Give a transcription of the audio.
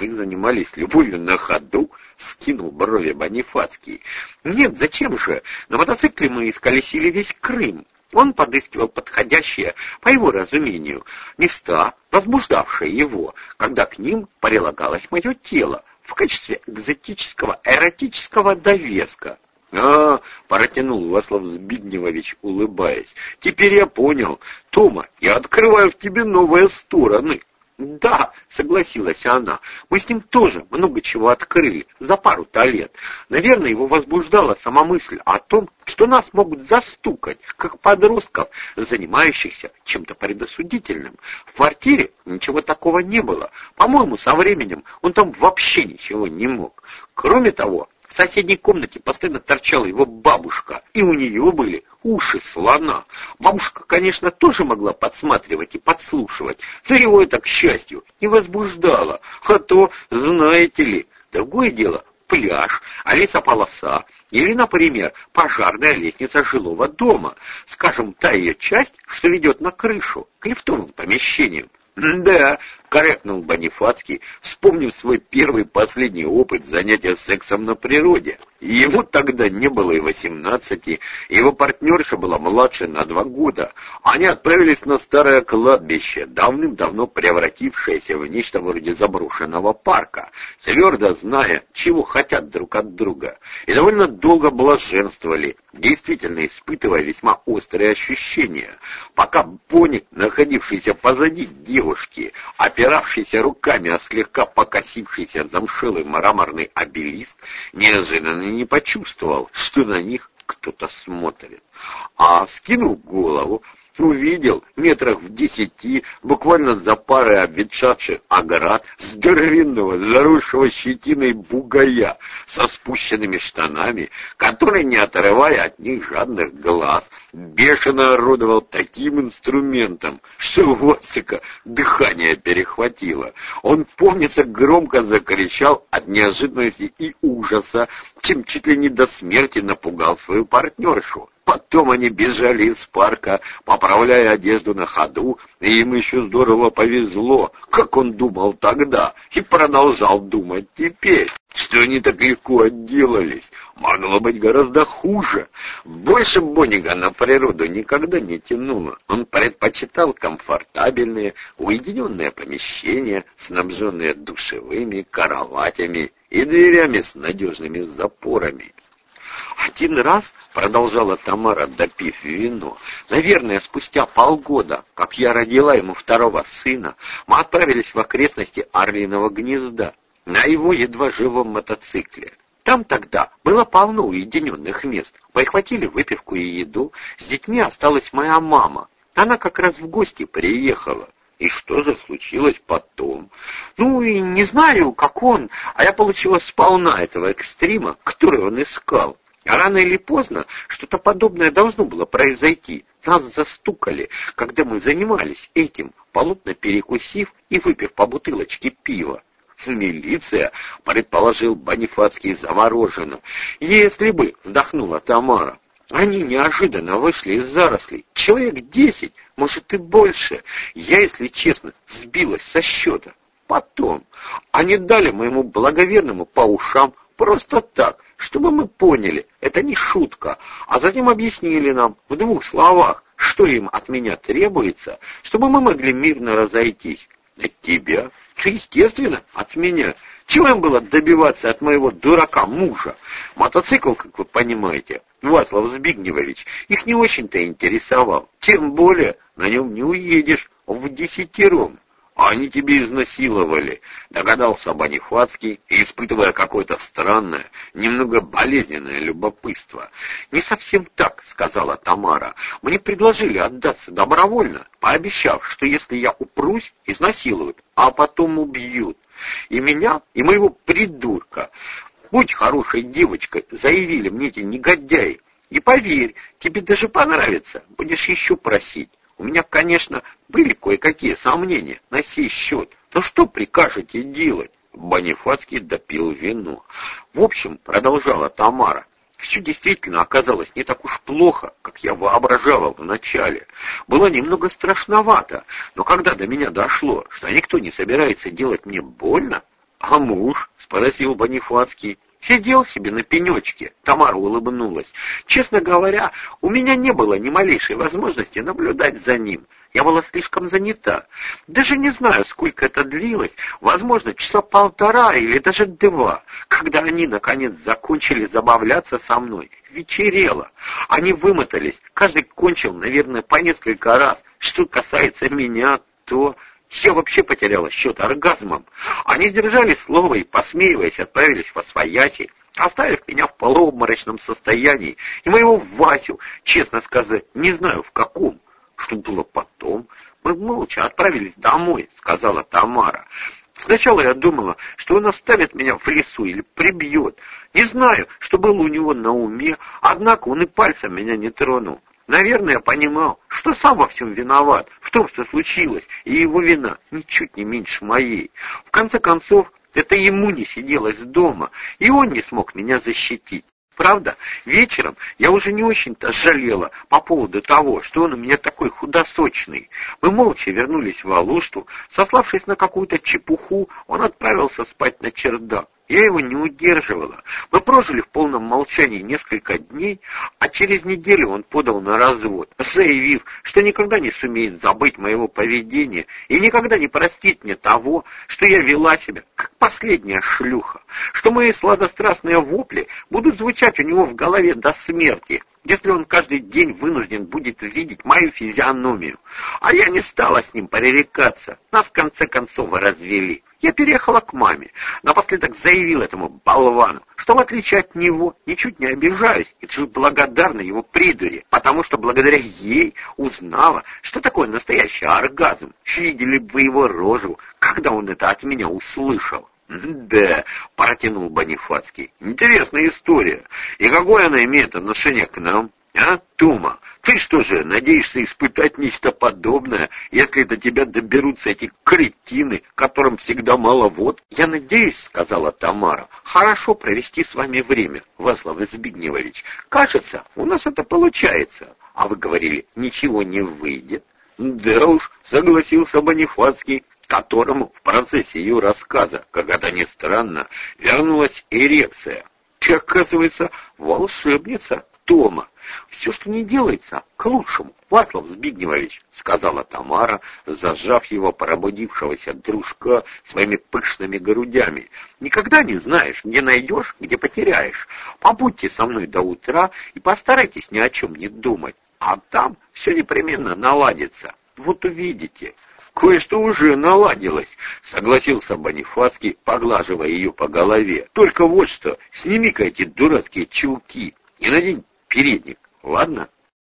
вы занимались любовью на ходу?» — скинул брови Бонифацкий. «Нет, зачем же? На мотоцикле мы исколесили весь Крым. Он подыскивал подходящие, по его разумению, места, возбуждавшие его, когда к ним прилагалось мое тело в качестве экзотического эротического довеска. «А, — протянул Васлав Збигневович, улыбаясь, — теперь я понял. Тома, я открываю в тебе новые стороны». «Да», — согласилась она, — «мы с ним тоже много чего открыли за пару-то лет. Наверное, его возбуждала сама мысль о том, что нас могут застукать, как подростков, занимающихся чем-то предосудительным. В квартире ничего такого не было. По-моему, со временем он там вообще ничего не мог. Кроме того, в соседней комнате постоянно торчала его бабушка, и у нее были уши слона. Бабушка, конечно, тоже могла подсматривать и подслушивать, но его это, к счастью, не возбуждало. А то, знаете ли, другое дело — пляж, а лесополоса, или, например, пожарная лестница жилого дома, скажем, та ее часть, что ведет на крышу, к лифтовым помещениям. «Да», — корректнул Бонифацкий, вспомнив свой первый последний опыт занятия сексом на природе. Ему тогда не было и восемнадцати, его партнерша была младше на два года. Они отправились на старое кладбище, давным-давно превратившееся в нечто вроде заброшенного парка, твердо зная, чего хотят друг от друга, и довольно долго блаженствовали, действительно испытывая весьма острые ощущения, пока Пони, находившийся позади девушки, опиравшийся руками о слегка покосившийся замшелый мраморный обелиск, неожиданно не почувствовал, что на них кто-то смотрит. А, скинув голову, увидел метрах в десяти, буквально за парой обветшавших оград, здоровенного, заросшего щетиной бугая со спущенными штанами, который, не отрывая от них жадных глаз, бешено орудовал таким инструментом, что у Васика дыхание перехватило. Он, помнится, громко закричал от неожиданности и ужаса, чем чуть ли не до смерти напугал свою партнершу. Потом они бежали из парка, поправляя одежду на ходу, и им еще здорово повезло, как он думал тогда, и продолжал думать теперь, что они так легко отделались. Могло быть гораздо хуже. Больше Боннига на природу никогда не тянуло. Он предпочитал комфортабельные, уединенные помещения, снабженные душевыми, кроватями и дверями с надежными запорами. Один раз, продолжала Тамара, допив вино, наверное, спустя полгода, как я родила ему второго сына, мы отправились в окрестности Орлиного гнезда на его едва живом мотоцикле. Там тогда было полно уединенных мест. Прихватили выпивку и еду. С детьми осталась моя мама. Она как раз в гости приехала. И что же случилось потом? Ну, и не знаю, как он, а я получила сполна этого экстрима, который он искал. А рано или поздно что-то подобное должно было произойти. Нас застукали, когда мы занимались этим, полутно перекусив и выпив по бутылочке пива. «Милиция», — предположил Бонифацкий завороженно. «Если бы», — вздохнула Тамара, — «они неожиданно вышли из зарослей. Человек десять, может и больше. Я, если честно, сбилась со счета. Потом они дали моему благоверному по ушам просто так, чтобы мы поняли, это не шутка, а затем объяснили нам в двух словах, что им от меня требуется, чтобы мы могли мирно разойтись. От тебя? Естественно, от меня. Чего им было добиваться от моего дурака мужа? Мотоцикл, как вы понимаете, Васлав Збигневович, их не очень-то интересовал. Тем более на нем не уедешь в десятером. Они тебе изнасиловали, догадался Бонифацкий, испытывая какое-то странное, немного болезненное любопытство. Не совсем так, сказала Тамара. Мне предложили отдаться добровольно, пообещав, что если я упрусь, изнасилуют, а потом убьют. И меня, и моего придурка. Будь хорошей девочкой, заявили мне эти негодяи. И поверь, тебе даже понравится, будешь еще просить. У меня, конечно, были кое-какие сомнения на сей счет. Но что прикажете делать? Бонифацкий допил вино. В общем, продолжала Тамара, все действительно оказалось не так уж плохо, как я воображала вначале. Было немного страшновато, но когда до меня дошло, что никто не собирается делать мне больно, А муж? — спросил Бонифацкий. Сидел себе на пенечке. Тамара улыбнулась. Честно говоря, у меня не было ни малейшей возможности наблюдать за ним. Я была слишком занята. Даже не знаю, сколько это длилось. Возможно, часа полтора или даже два. Когда они, наконец, закончили забавляться со мной. Вечерело. Они вымотались. Каждый кончил, наверное, по несколько раз. Что касается меня, то... Я вообще потеряла счет оргазмом. Они сдержали слово и, посмеиваясь, отправились во свояси, оставив меня в полуобморочном состоянии, и моего Васю, честно сказать, не знаю в каком. Что было потом? Мы молча отправились домой, сказала Тамара. Сначала я думала, что он оставит меня в лесу или прибьет. Не знаю, что было у него на уме, однако он и пальцем меня не тронул. Наверное, понимал, что сам во всем виноват, в том, что случилось, и его вина ничуть не меньше моей. В конце концов, это ему не сиделось дома, и он не смог меня защитить. Правда, вечером я уже не очень-то жалела по поводу того, что он у меня такой худосочный. Мы молча вернулись в Алушту, сославшись на какую-то чепуху, он отправился спать на чердак. Я его не удерживала. Мы прожили в полном молчании несколько дней, а через неделю он подал на развод, заявив, что никогда не сумеет забыть моего поведения и никогда не простит мне того, что я вела себя как последняя шлюха, что мои сладострастные вопли будут звучать у него в голове до смерти, если он каждый день вынужден будет видеть мою физиономию. А я не стала с ним пререкаться. Нас в конце концов развели. Я переехала к маме, напоследок заявил этому болвану, что в отличие от него ничуть не обижаюсь и даже благодарна его придуре, потому что благодаря ей узнала, что такое настоящий оргазм. Видели бы его рожу, когда он это от меня услышал. «Да», — протянул Бонифацкий, — «интересная история. И какое она имеет отношение к нам?» А, Тума, ты что же, надеешься испытать нечто подобное, если до тебя доберутся эти кретины, которым всегда мало вод? Я надеюсь, сказала Тамара, хорошо провести с вами время, Васлав Збигневович. Кажется, у нас это получается. А вы говорили, ничего не выйдет. Да уж, согласился Бонифацкий, которому в процессе ее рассказа, как это ни странно, вернулась эрекция. Ты, оказывается, волшебница Тома. Все, что не делается, к лучшему, Васлав Збигневович, сказала Тамара, зажав его пробудившегося дружка своими пышными грудями. Никогда не знаешь, где найдешь, где потеряешь. Побудьте со мной до утра и постарайтесь ни о чем не думать. А там все непременно наладится. Вот увидите. Кое-что уже наладилось, согласился Бонифацкий, поглаживая ее по голове. Только вот что, сними-ка эти дурацкие чулки и надень передник, ладно?